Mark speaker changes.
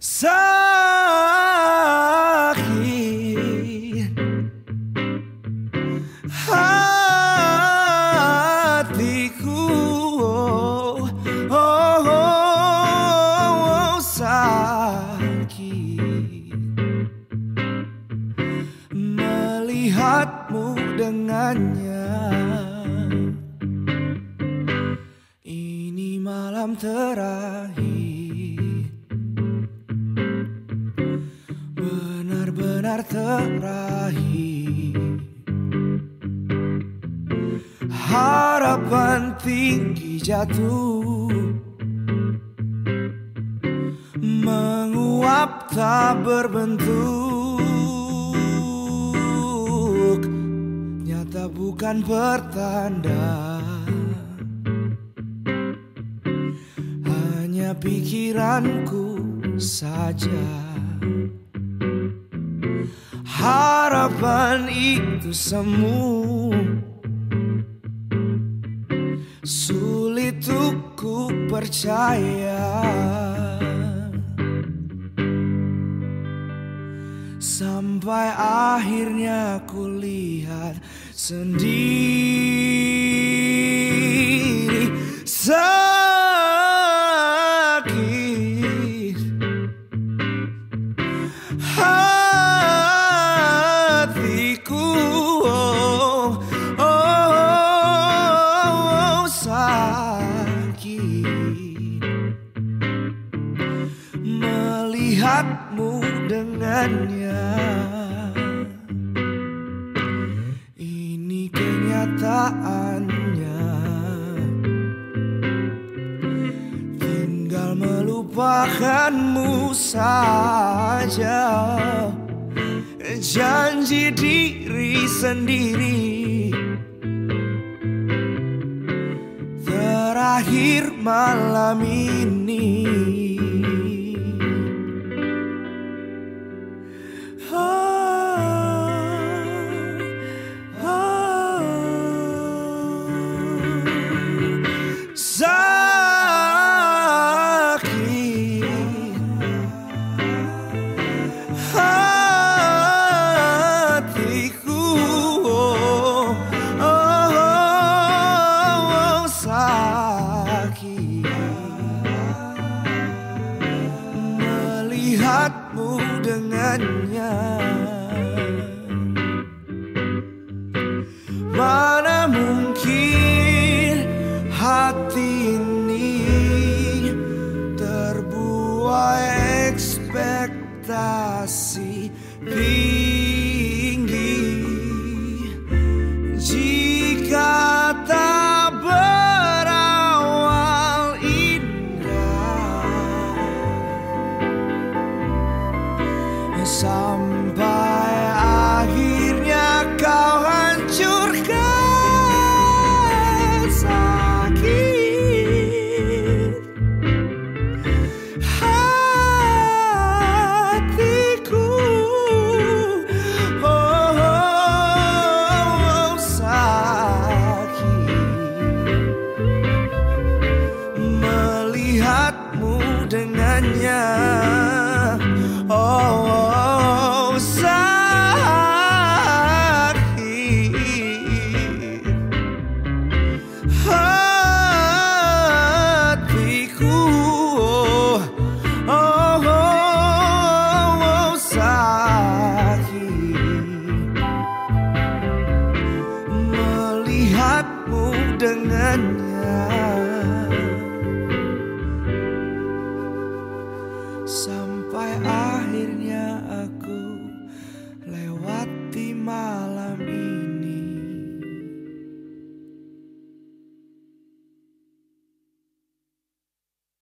Speaker 1: sakit. Hatiku oh, oh, oh, sakit. Melihatmu dengannya. Ini malam terakhir terakhir. Harapan tinggi jatuh. Menguap tak berbentuk. Nyata bukan pertanda. Hanya pikiranku saja harapan itu semu sulit ku percaya. Sampai akhirnya ku lihat sendiri. Sakit dengannya. Ini kenyataannya. Tinggal melupakanmu saja. Janji diri sendiri. Terakhir malam ini Oh. Dengannya sampai akhirnya aku dengannya.